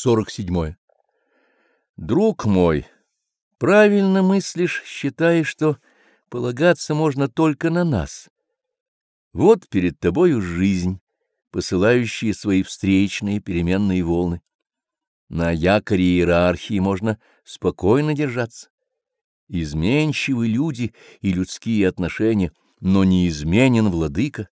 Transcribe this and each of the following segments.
47. Друг мой, правильно мыслишь, считая, что полагаться можно только на нас. Вот перед тобою жизнь, посылающая свои встречные переменные волны. На якоре иерархии можно спокойно держаться. Изменчивы люди и людские отношения, но неизменен владыка.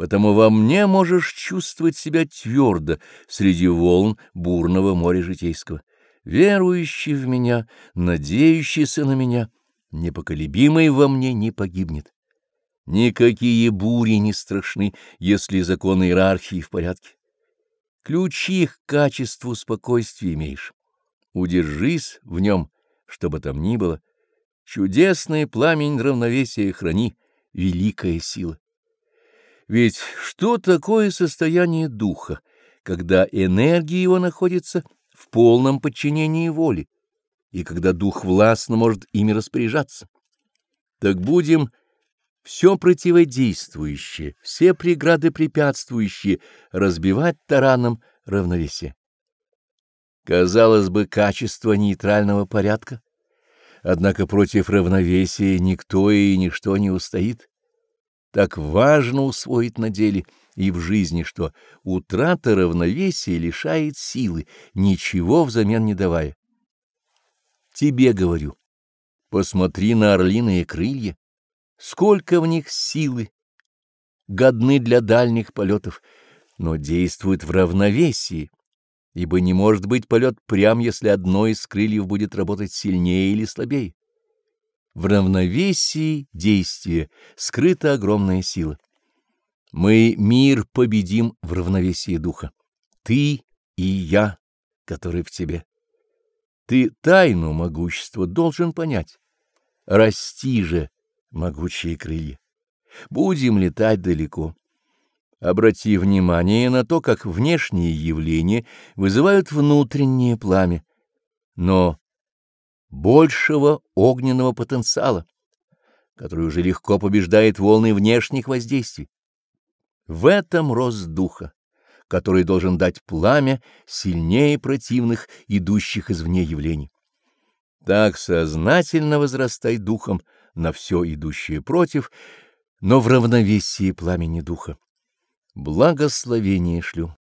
Потому во мне можешь чувствовать себя твердо среди волн бурного моря житейского. Верующий в меня, надеющийся на меня, непоколебимый во мне не погибнет. Никакие бури не страшны, если законы иерархии в порядке. Ключи к качеству спокойствия имеешь. Удержись в нем, что бы там ни было. Чудесный пламень равновесия храни, великая сила. Ведь что такое состояние духа, когда энергия его находится в полном подчинении воли, и когда дух властно может ими распоряжаться? Так будем все противодействующее, все преграды препятствующие разбивать тараном равновесие. Казалось бы, качество нейтрального порядка, однако против равновесия никто и ничто не устоит так важно усвоить на деле и в жизни, что утрата равновесия лишает силы, ничего взамен не давая. Тебе говорю, посмотри на орлиные крылья, сколько в них силы, годны для дальних полетов, но действуют в равновесии, ибо не может быть полет прям, если одно из крыльев будет работать сильнее или слабее. В равновесии действия скрыта огромная сила. Мы мир победим в равновесии духа. Ты и я, который в тебе. Ты тайну могущества должен понять. Расти же, могучие крылья. Будем летать далеко. Обрати внимание на то, как внешние явления вызывают внутреннее пламя. Но большего огненного потенциала, который уже легко побеждает волны внешних воздействий. В этом рост духа, который должен дать пламя сильнее противных, идущих извне явлений. Так сознательно возрастай духом на все идущее против, но в равновесии пламени духа. Благословение шлю.